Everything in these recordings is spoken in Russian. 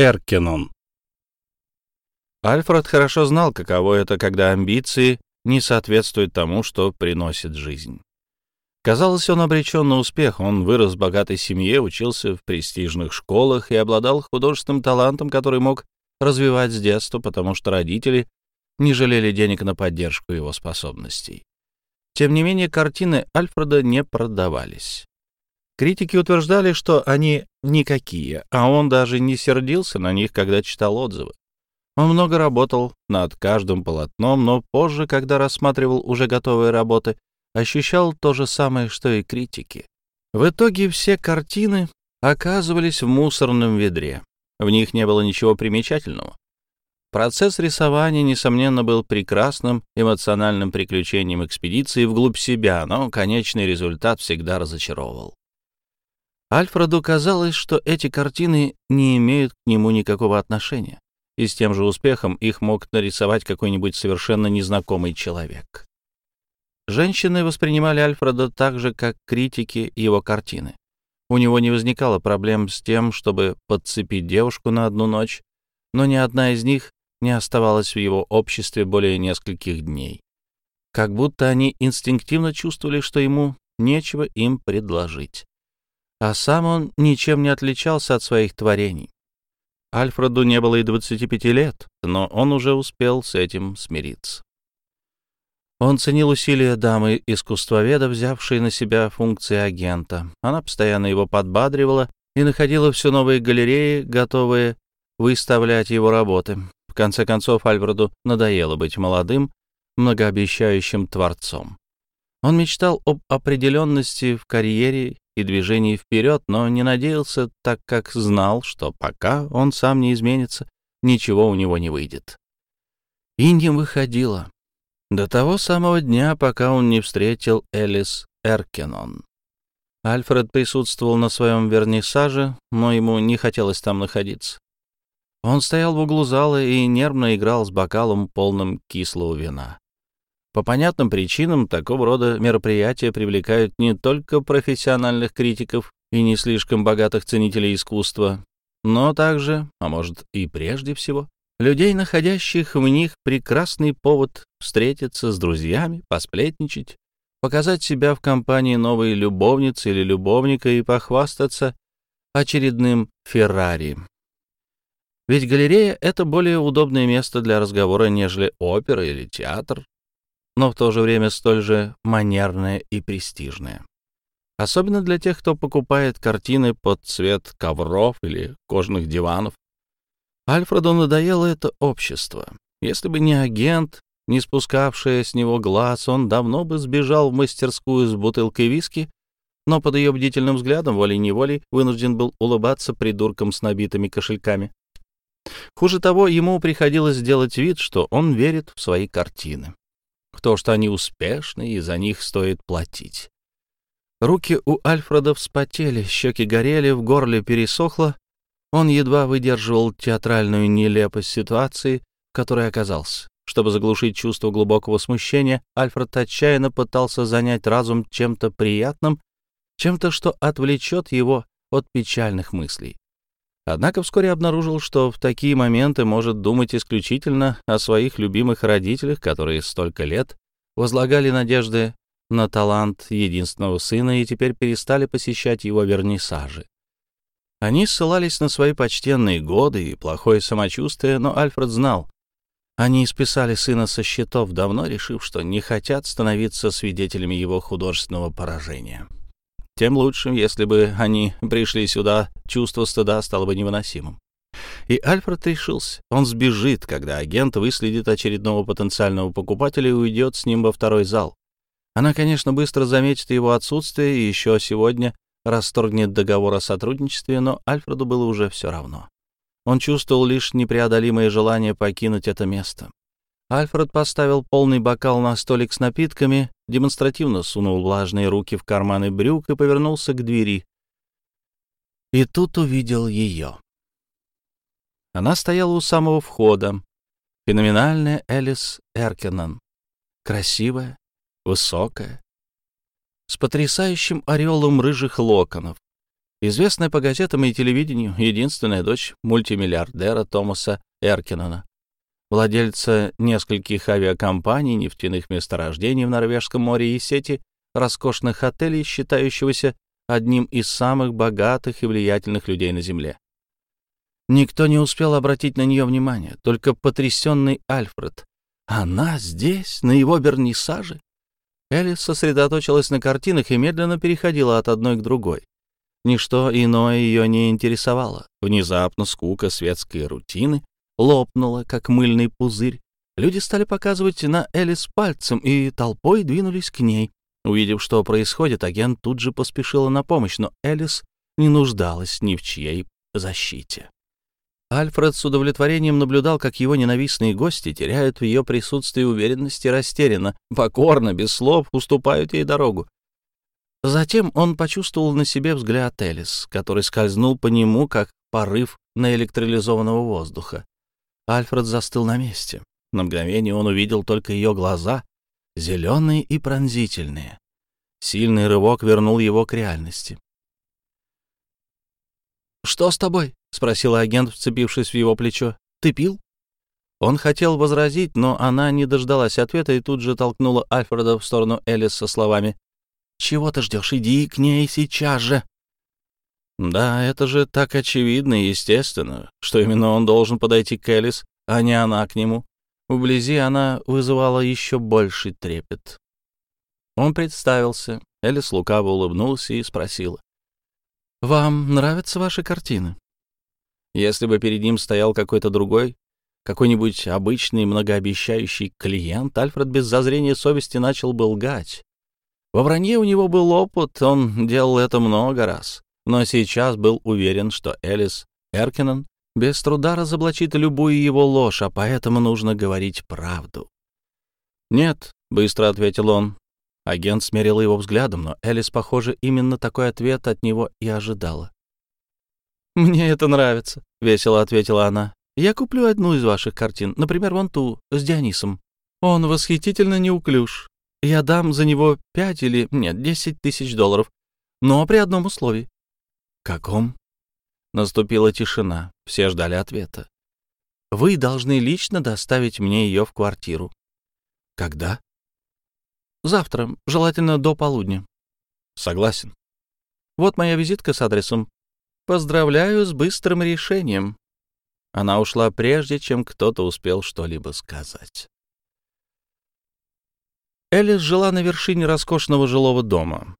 Эркенон. Альфред хорошо знал, каково это, когда амбиции не соответствуют тому, что приносит жизнь. Казалось, он обречен на успех. Он вырос в богатой семье, учился в престижных школах и обладал художественным талантом, который мог развивать с детства, потому что родители не жалели денег на поддержку его способностей. Тем не менее, картины Альфреда не продавались. Критики утверждали, что они никакие, а он даже не сердился на них, когда читал отзывы. Он много работал над каждым полотном, но позже, когда рассматривал уже готовые работы, ощущал то же самое, что и критики. В итоге все картины оказывались в мусорном ведре. В них не было ничего примечательного. Процесс рисования, несомненно, был прекрасным эмоциональным приключением экспедиции вглубь себя, но конечный результат всегда разочаровывал. Альфреду казалось, что эти картины не имеют к нему никакого отношения, и с тем же успехом их мог нарисовать какой-нибудь совершенно незнакомый человек. Женщины воспринимали Альфреда так же, как критики его картины. У него не возникало проблем с тем, чтобы подцепить девушку на одну ночь, но ни одна из них не оставалась в его обществе более нескольких дней. Как будто они инстинктивно чувствовали, что ему нечего им предложить а сам он ничем не отличался от своих творений. Альфреду не было и 25 лет, но он уже успел с этим смириться. Он ценил усилия дамы искусствоведа, взявшей на себя функции агента. Она постоянно его подбадривала и находила все новые галереи, готовые выставлять его работы. В конце концов, Альфреду надоело быть молодым, многообещающим творцом. Он мечтал об определенности в карьере и движении вперед, но не надеялся, так как знал, что пока он сам не изменится, ничего у него не выйдет. И не выходило. До того самого дня, пока он не встретил Элис Эркенон. Альфред присутствовал на своем вернисаже, но ему не хотелось там находиться. Он стоял в углу зала и нервно играл с бокалом, полным кислого вина. По понятным причинам такого рода мероприятия привлекают не только профессиональных критиков и не слишком богатых ценителей искусства, но также, а может и прежде всего, людей, находящих в них прекрасный повод встретиться с друзьями, посплетничать, показать себя в компании новой любовницы или любовника и похвастаться очередным Феррари. Ведь галерея — это более удобное место для разговора, нежели опера или театр, но в то же время столь же манерное и престижное. Особенно для тех, кто покупает картины под цвет ковров или кожаных диванов. Альфреду надоело это общество. Если бы не агент, не спускавшая с него глаз, он давно бы сбежал в мастерскую с бутылкой виски, но под ее бдительным взглядом волей-неволей вынужден был улыбаться придуркам с набитыми кошельками. Хуже того, ему приходилось делать вид, что он верит в свои картины в то, что они успешны и за них стоит платить. Руки у Альфреда вспотели, щеки горели, в горле пересохло. Он едва выдерживал театральную нелепость ситуации, в которой оказался. Чтобы заглушить чувство глубокого смущения, Альфред отчаянно пытался занять разум чем-то приятным, чем-то, что отвлечет его от печальных мыслей. Однако вскоре обнаружил, что в такие моменты может думать исключительно о своих любимых родителях, которые столько лет возлагали надежды на талант единственного сына и теперь перестали посещать его вернисажи. Они ссылались на свои почтенные годы и плохое самочувствие, но Альфред знал, они исписали сына со счетов, давно решив, что не хотят становиться свидетелями его художественного поражения. Тем лучше, если бы они пришли сюда, чувство стыда стало бы невыносимым. И Альфред решился. Он сбежит, когда агент выследит очередного потенциального покупателя и уйдет с ним во второй зал. Она, конечно, быстро заметит его отсутствие и еще сегодня расторгнет договор о сотрудничестве, но Альфреду было уже все равно. Он чувствовал лишь непреодолимое желание покинуть это место. Альфред поставил полный бокал на столик с напитками, демонстративно сунул влажные руки в карманы брюк и повернулся к двери. И тут увидел ее. Она стояла у самого входа. Феноменальная Элис Эркенен. Красивая, высокая, с потрясающим ореолом рыжих локонов. Известная по газетам и телевидению единственная дочь мультимиллиардера Томаса Эркинона, владельца нескольких авиакомпаний, нефтяных месторождений в Норвежском море и сети роскошных отелей, считающегося одним из самых богатых и влиятельных людей на Земле. Никто не успел обратить на нее внимание, только потрясенный Альфред. Она здесь, на его вернисаже? Элис сосредоточилась на картинах и медленно переходила от одной к другой. Ничто иное ее не интересовало. Внезапно скука светской рутины лопнула, как мыльный пузырь. Люди стали показывать на Элис пальцем и толпой двинулись к ней. Увидев, что происходит, агент тут же поспешила на помощь, но Элис не нуждалась ни в чьей защите. Альфред с удовлетворением наблюдал, как его ненавистные гости теряют в ее присутствии уверенность и растерянно, покорно, без слов, уступают ей дорогу. Затем он почувствовал на себе взгляд Элис, который скользнул по нему, как порыв наэлектролизованного воздуха. Альфред застыл на месте. На мгновение он увидел только ее глаза, зеленые и пронзительные. Сильный рывок вернул его к реальности. «Что с тобой?» — спросил агент, вцепившись в его плечо. «Ты пил?» Он хотел возразить, но она не дождалась ответа и тут же толкнула Альфреда в сторону Элис со словами «Чего ты ждешь? Иди к ней сейчас же!» Да, это же так очевидно и естественно, что именно он должен подойти к Элис, а не она к нему. Вблизи она вызывала еще больший трепет. Он представился. Элис лукаво улыбнулся и спросила. «Вам нравятся ваши картины?» Если бы перед ним стоял какой-то другой, какой-нибудь обычный многообещающий клиент, Альфред без зазрения совести начал бы лгать. Во вранье у него был опыт, он делал это много раз, но сейчас был уверен, что Элис Эркинен без труда разоблачит любую его ложь, а поэтому нужно говорить правду. «Нет», — быстро ответил он. Агент смерил его взглядом, но Элис, похоже, именно такой ответ от него и ожидала. «Мне это нравится», — весело ответила она. «Я куплю одну из ваших картин, например, вон ту, с Дионисом. Он восхитительно неуклюж. Я дам за него пять или, нет, десять тысяч долларов, но при одном условии». «Каком?» Наступила тишина, все ждали ответа. «Вы должны лично доставить мне ее в квартиру». «Когда?» «Завтра, желательно до полудня». «Согласен». «Вот моя визитка с адресом. Поздравляю с быстрым решением. Она ушла прежде, чем кто-то успел что-либо сказать. Элис жила на вершине роскошного жилого дома.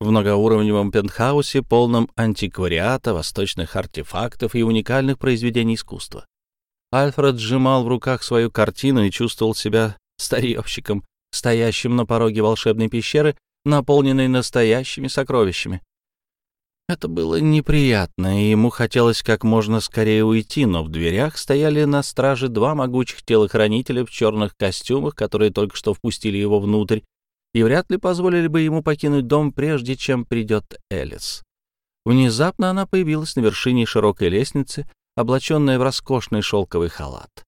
В многоуровневом пентхаусе, полном антиквариата, восточных артефактов и уникальных произведений искусства. Альфред сжимал в руках свою картину и чувствовал себя старьевщиком, стоящим на пороге волшебной пещеры, наполненной настоящими сокровищами. Это было неприятно, и ему хотелось как можно скорее уйти, но в дверях стояли на страже два могучих телохранителя в черных костюмах, которые только что впустили его внутрь, и вряд ли позволили бы ему покинуть дом, прежде чем придет Элис. Внезапно она появилась на вершине широкой лестницы, облаченная в роскошный шелковый халат.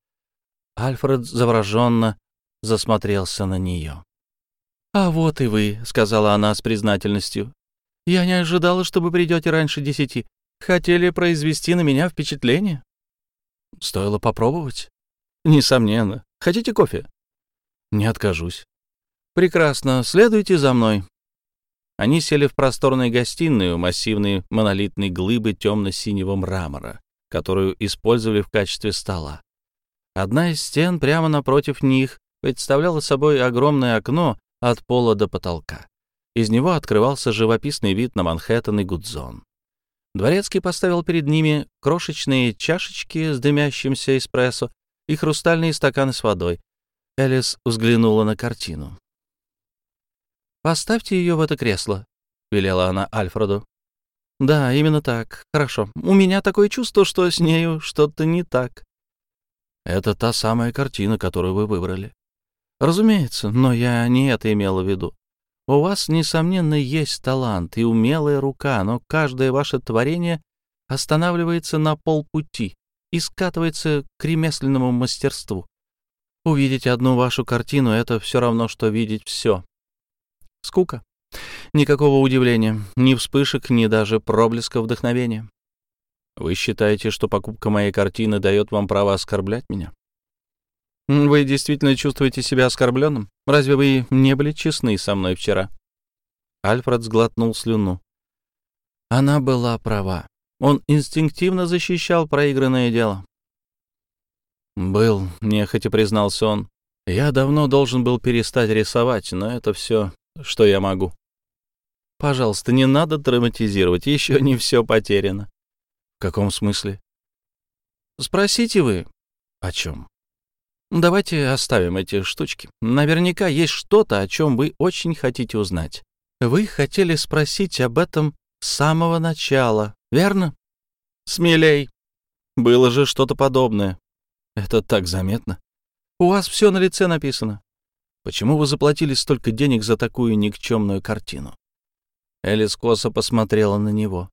Альфред завороженно засмотрелся на нее. «А вот и вы», — сказала она с признательностью. Я не ожидала, что вы придете раньше десяти. Хотели произвести на меня впечатление? Стоило попробовать. Несомненно. Хотите кофе? Не откажусь. Прекрасно. Следуйте за мной. Они сели в просторной гостиной у массивной монолитной глыбы темно-синего мрамора, которую использовали в качестве стола. Одна из стен прямо напротив них представляла собой огромное окно от пола до потолка. Из него открывался живописный вид на Манхэттен и Гудзон. Дворецкий поставил перед ними крошечные чашечки с дымящимся эспрессо и хрустальные стаканы с водой. Элис взглянула на картину. «Поставьте ее в это кресло», — велела она Альфреду. «Да, именно так. Хорошо. У меня такое чувство, что с нею что-то не так». «Это та самая картина, которую вы выбрали». «Разумеется, но я не это имела в виду. У вас, несомненно, есть талант и умелая рука, но каждое ваше творение останавливается на полпути и скатывается к ремесленному мастерству. Увидеть одну вашу картину — это все равно, что видеть все. Скука. Никакого удивления, ни вспышек, ни даже проблеска вдохновения. Вы считаете, что покупка моей картины дает вам право оскорблять меня? Вы действительно чувствуете себя оскорбленным? Разве вы не были честны со мной вчера? Альфред сглотнул слюну. Она была права. Он инстинктивно защищал проигранное дело. «Был», — нехотя признался он. «Я давно должен был перестать рисовать, но это все, что я могу». «Пожалуйста, не надо драматизировать, еще не все потеряно». «В каком смысле?» «Спросите вы». «О чем?» «Давайте оставим эти штучки. Наверняка есть что-то, о чем вы очень хотите узнать. Вы хотели спросить об этом с самого начала, верно? Смелей. Было же что-то подобное. Это так заметно. У вас все на лице написано. Почему вы заплатили столько денег за такую никчемную картину? Элис косо посмотрела на него.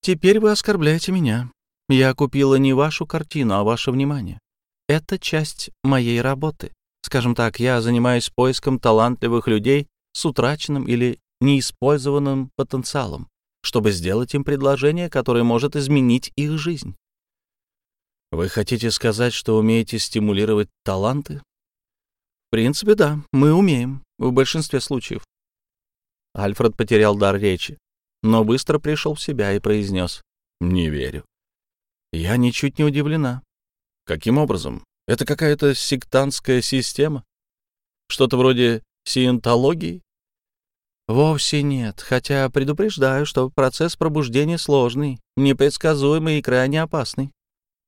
Теперь вы оскорбляете меня. Я купила не вашу картину, а ваше внимание. Это часть моей работы. Скажем так, я занимаюсь поиском талантливых людей с утраченным или неиспользованным потенциалом, чтобы сделать им предложение, которое может изменить их жизнь. Вы хотите сказать, что умеете стимулировать таланты? В принципе, да, мы умеем, в большинстве случаев. Альфред потерял дар речи, но быстро пришел в себя и произнес. «Не верю». «Я ничуть не удивлена». «Каким образом? Это какая-то сектантская система? Что-то вроде сиентологии?» Вовсе нет, хотя предупреждаю, что процесс пробуждения сложный, непредсказуемый и крайне опасный.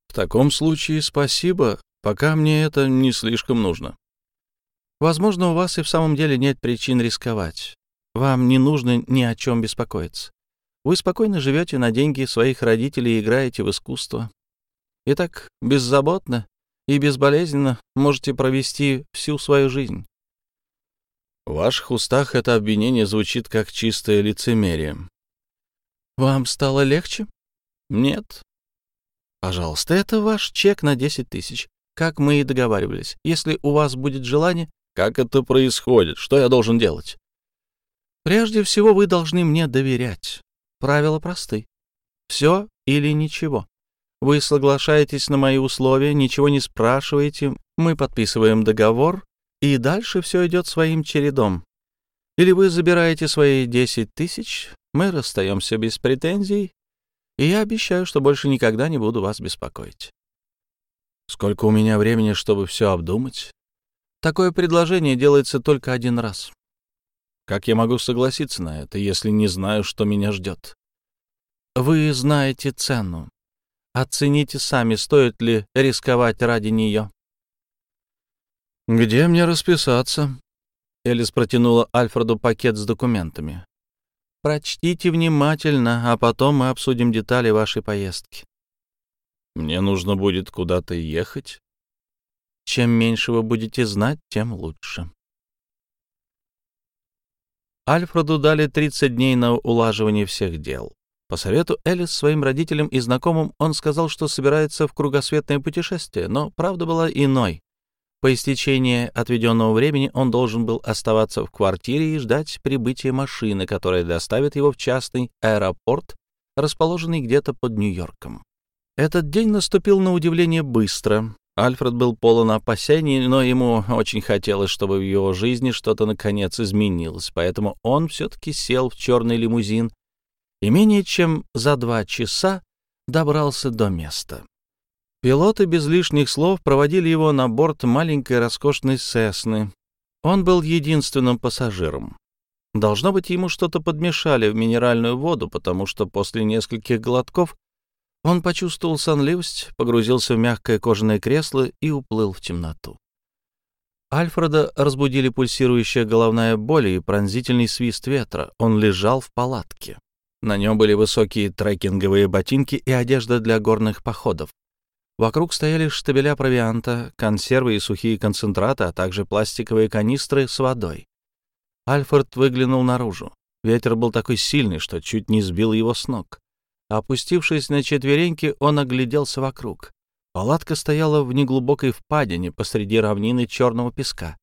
В таком случае спасибо, пока мне это не слишком нужно. Возможно, у вас и в самом деле нет причин рисковать. Вам не нужно ни о чем беспокоиться. Вы спокойно живете на деньги своих родителей и играете в искусство. И так беззаботно и безболезненно можете провести всю свою жизнь. В ваших устах это обвинение звучит как чистое лицемерие. Вам стало легче? Нет. Пожалуйста, это ваш чек на 10 тысяч, как мы и договаривались. Если у вас будет желание... Как это происходит? Что я должен делать? Прежде всего, вы должны мне доверять. Правила просты. Все или ничего. Вы соглашаетесь на мои условия, ничего не спрашиваете, мы подписываем договор, и дальше все идет своим чередом. Или вы забираете свои 10 тысяч, мы расстаемся без претензий, и я обещаю, что больше никогда не буду вас беспокоить. Сколько у меня времени, чтобы все обдумать? Такое предложение делается только один раз. Как я могу согласиться на это, если не знаю, что меня ждет? Вы знаете цену. Оцените сами, стоит ли рисковать ради нее. «Где мне расписаться?» Элис протянула Альфреду пакет с документами. «Прочтите внимательно, а потом мы обсудим детали вашей поездки». «Мне нужно будет куда-то ехать?» «Чем меньше вы будете знать, тем лучше». Альфреду дали 30 дней на улаживание всех дел. По совету Элис своим родителям и знакомым он сказал, что собирается в кругосветное путешествие, но правда была иной. По истечении отведенного времени он должен был оставаться в квартире и ждать прибытия машины, которая доставит его в частный аэропорт, расположенный где-то под Нью-Йорком. Этот день наступил на удивление быстро. Альфред был полон опасений, но ему очень хотелось, чтобы в его жизни что-то наконец изменилось, поэтому он все-таки сел в черный лимузин и менее чем за два часа добрался до места. Пилоты без лишних слов проводили его на борт маленькой роскошной «Сесны». Он был единственным пассажиром. Должно быть, ему что-то подмешали в минеральную воду, потому что после нескольких глотков он почувствовал сонливость, погрузился в мягкое кожаное кресло и уплыл в темноту. Альфреда разбудили пульсирующая головная боль и пронзительный свист ветра. Он лежал в палатке. На нем были высокие трекинговые ботинки и одежда для горных походов. Вокруг стояли штабеля провианта, консервы и сухие концентраты, а также пластиковые канистры с водой. Альфред выглянул наружу. Ветер был такой сильный, что чуть не сбил его с ног. Опустившись на четвереньки, он огляделся вокруг. Палатка стояла в неглубокой впадине посреди равнины черного песка.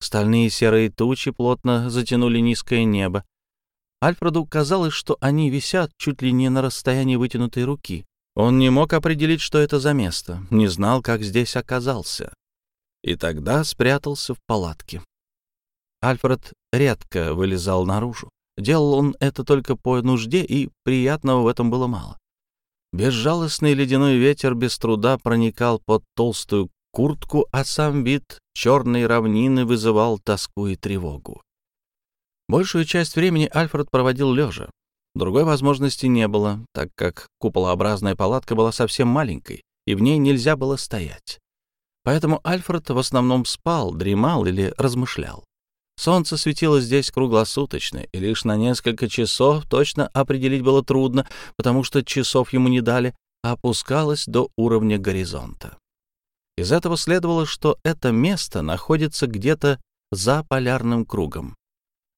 Стальные серые тучи плотно затянули низкое небо. Альфреду казалось, что они висят чуть ли не на расстоянии вытянутой руки. Он не мог определить, что это за место, не знал, как здесь оказался. И тогда спрятался в палатке. Альфред редко вылезал наружу. Делал он это только по нужде, и приятного в этом было мало. Безжалостный ледяной ветер без труда проникал под толстую куртку, а сам вид черной равнины вызывал тоску и тревогу. Большую часть времени Альфред проводил лежа. Другой возможности не было, так как куполообразная палатка была совсем маленькой, и в ней нельзя было стоять. Поэтому Альфред в основном спал, дремал или размышлял. Солнце светило здесь круглосуточно, и лишь на несколько часов точно определить было трудно, потому что часов ему не дали, а опускалось до уровня горизонта. Из этого следовало, что это место находится где-то за полярным кругом.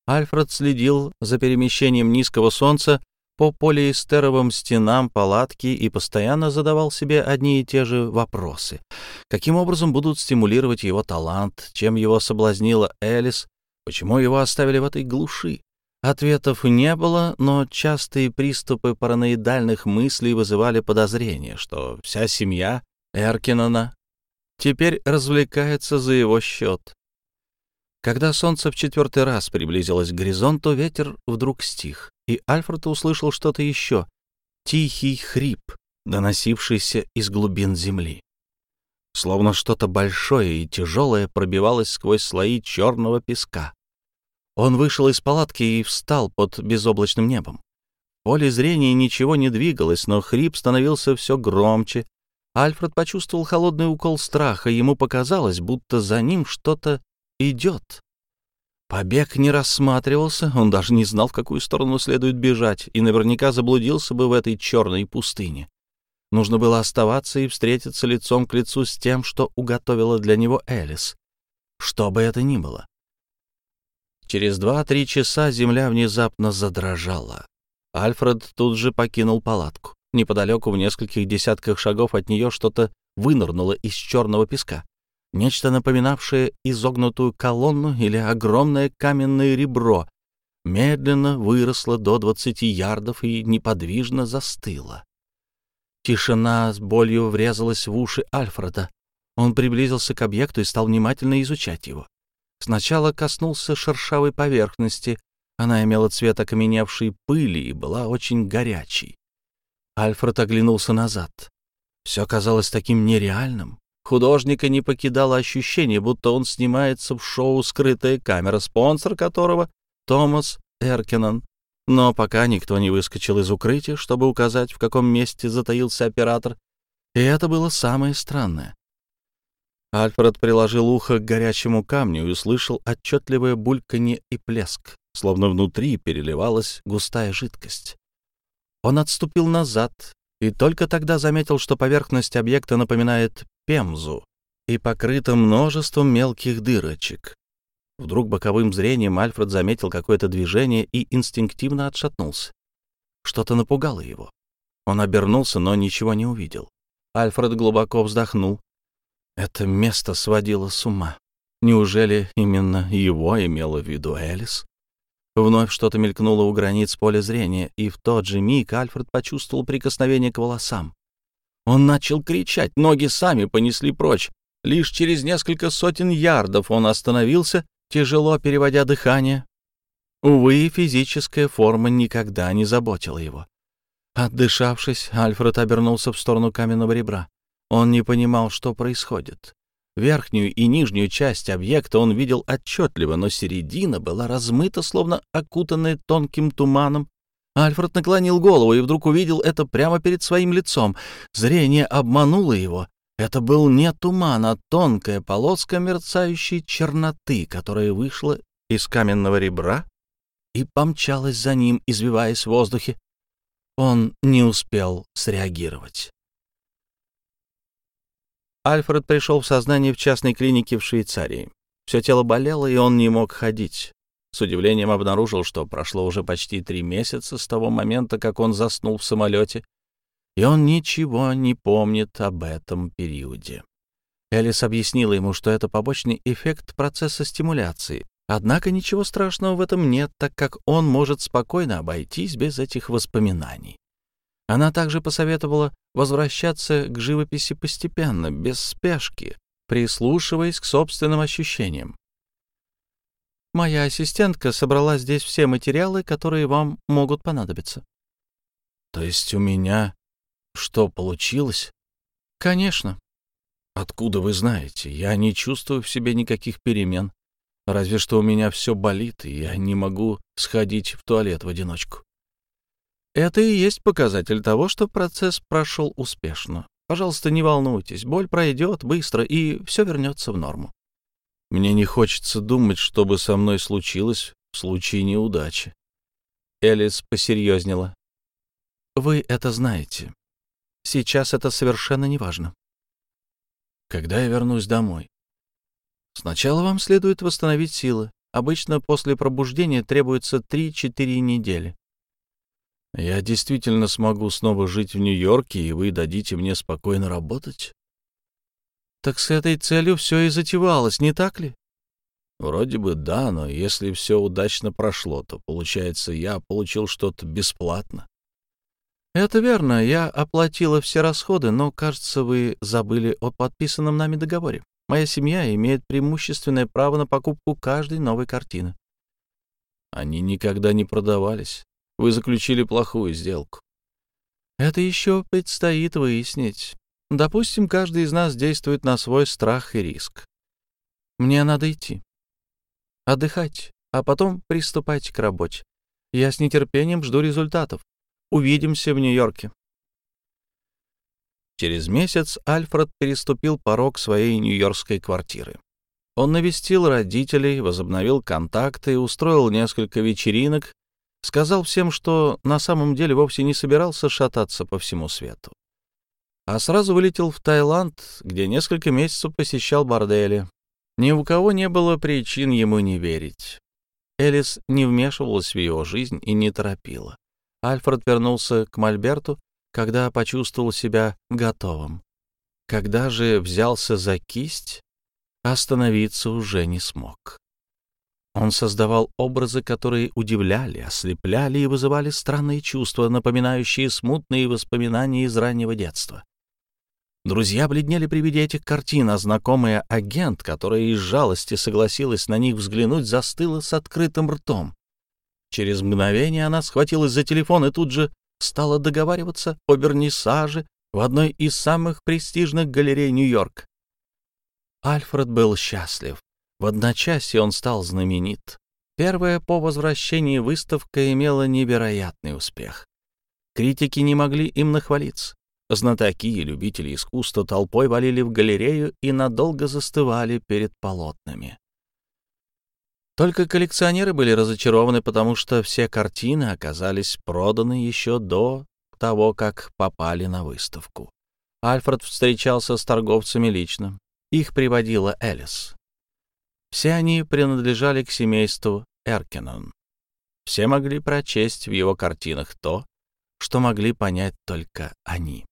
Альфред следил за перемещением низкого солнца по полиэстеровым стенам палатки и постоянно задавал себе одни и те же вопросы. Каким образом будут стимулировать его талант, чем его соблазнила Элис, почему его оставили в этой глуши? Ответов не было, но частые приступы параноидальных мыслей вызывали подозрение, что вся семья Эркинона теперь развлекается за его счет. Когда солнце в четвертый раз приблизилось к горизонту, ветер вдруг стих, и Альфред услышал что-то еще — тихий хрип, доносившийся из глубин земли. Словно что-то большое и тяжелое пробивалось сквозь слои черного песка. Он вышел из палатки и встал под безоблачным небом. В поле зрения ничего не двигалось, но хрип становился все громче, Альфред почувствовал холодный укол страха, ему показалось, будто за ним что-то идет. Побег не рассматривался, он даже не знал, в какую сторону следует бежать, и наверняка заблудился бы в этой черной пустыне. Нужно было оставаться и встретиться лицом к лицу с тем, что уготовила для него Элис. Что бы это ни было. Через два-три часа земля внезапно задрожала. Альфред тут же покинул палатку. Неподалеку, в нескольких десятках шагов от нее, что-то вынырнуло из черного песка. Нечто напоминавшее изогнутую колонну или огромное каменное ребро, медленно выросло до двадцати ярдов и неподвижно застыло. Тишина с болью врезалась в уши Альфреда. Он приблизился к объекту и стал внимательно изучать его. Сначала коснулся шершавой поверхности. Она имела цвет окаменевшей пыли и была очень горячей. Альфред оглянулся назад. Все казалось таким нереальным. Художника не покидало ощущение, будто он снимается в шоу «Скрытая камера», спонсор которого — Томас Эркинон. Но пока никто не выскочил из укрытия, чтобы указать, в каком месте затаился оператор. И это было самое странное. Альфред приложил ухо к горячему камню и услышал отчетливое бульканье и плеск, словно внутри переливалась густая жидкость. Он отступил назад и только тогда заметил, что поверхность объекта напоминает пемзу и покрыта множеством мелких дырочек. Вдруг боковым зрением Альфред заметил какое-то движение и инстинктивно отшатнулся. Что-то напугало его. Он обернулся, но ничего не увидел. Альфред глубоко вздохнул. Это место сводило с ума. Неужели именно его имела в виду Элис? Вновь что-то мелькнуло у границ поля зрения, и в тот же миг Альфред почувствовал прикосновение к волосам. Он начал кричать, ноги сами понесли прочь. Лишь через несколько сотен ярдов он остановился, тяжело переводя дыхание. Увы, физическая форма никогда не заботила его. Отдышавшись, Альфред обернулся в сторону каменного ребра. Он не понимал, что происходит. Верхнюю и нижнюю часть объекта он видел отчетливо, но середина была размыта, словно окутанная тонким туманом. Альфред наклонил голову и вдруг увидел это прямо перед своим лицом. Зрение обмануло его. Это был не туман, а тонкая полоска мерцающей черноты, которая вышла из каменного ребра и помчалась за ним, извиваясь в воздухе. Он не успел среагировать. Альфред пришел в сознание в частной клинике в Швейцарии. Все тело болело, и он не мог ходить. С удивлением обнаружил, что прошло уже почти три месяца с того момента, как он заснул в самолете, и он ничего не помнит об этом периоде. Элис объяснила ему, что это побочный эффект процесса стимуляции. Однако ничего страшного в этом нет, так как он может спокойно обойтись без этих воспоминаний. Она также посоветовала возвращаться к живописи постепенно, без спешки, прислушиваясь к собственным ощущениям. «Моя ассистентка собрала здесь все материалы, которые вам могут понадобиться». «То есть у меня что, получилось?» «Конечно». «Откуда вы знаете? Я не чувствую в себе никаких перемен. Разве что у меня все болит, и я не могу сходить в туалет в одиночку». Это и есть показатель того, что процесс прошел успешно. Пожалуйста, не волнуйтесь, боль пройдет быстро, и все вернется в норму. Мне не хочется думать, что бы со мной случилось в случае неудачи. Элис посерьезнела. Вы это знаете. Сейчас это совершенно неважно. Когда я вернусь домой? Сначала вам следует восстановить силы. Обычно после пробуждения требуется 3-4 недели. Я действительно смогу снова жить в Нью-Йорке, и вы дадите мне спокойно работать? Так с этой целью все и затевалось, не так ли? Вроде бы да, но если все удачно прошло, то, получается, я получил что-то бесплатно. Это верно, я оплатила все расходы, но, кажется, вы забыли о подписанном нами договоре. Моя семья имеет преимущественное право на покупку каждой новой картины. Они никогда не продавались. Вы заключили плохую сделку. Это еще предстоит выяснить. Допустим, каждый из нас действует на свой страх и риск. Мне надо идти. Отдыхать, а потом приступать к работе. Я с нетерпением жду результатов. Увидимся в Нью-Йорке. Через месяц Альфред переступил порог своей нью-йоркской квартиры. Он навестил родителей, возобновил контакты, устроил несколько вечеринок Сказал всем, что на самом деле вовсе не собирался шататься по всему свету. А сразу вылетел в Таиланд, где несколько месяцев посещал бордели. Ни у кого не было причин ему не верить. Элис не вмешивалась в его жизнь и не торопила. Альфред вернулся к Мольберту, когда почувствовал себя готовым. Когда же взялся за кисть, остановиться уже не смог. Он создавал образы, которые удивляли, ослепляли и вызывали странные чувства, напоминающие смутные воспоминания из раннего детства. Друзья бледнели при виде этих картин, а знакомая агент, которая из жалости согласилась на них взглянуть, застыла с открытым ртом. Через мгновение она схватилась за телефон и тут же стала договариваться о вернисаже в одной из самых престижных галерей Нью-Йорк. Альфред был счастлив. В одночасье он стал знаменит. Первая по возвращении выставка имела невероятный успех. Критики не могли им нахвалиться. Знатоки и любители искусства толпой валили в галерею и надолго застывали перед полотнами. Только коллекционеры были разочарованы, потому что все картины оказались проданы еще до того, как попали на выставку. Альфред встречался с торговцами лично. Их приводила Элис. Все они принадлежали к семейству Эркенон. Все могли прочесть в его картинах то, что могли понять только они.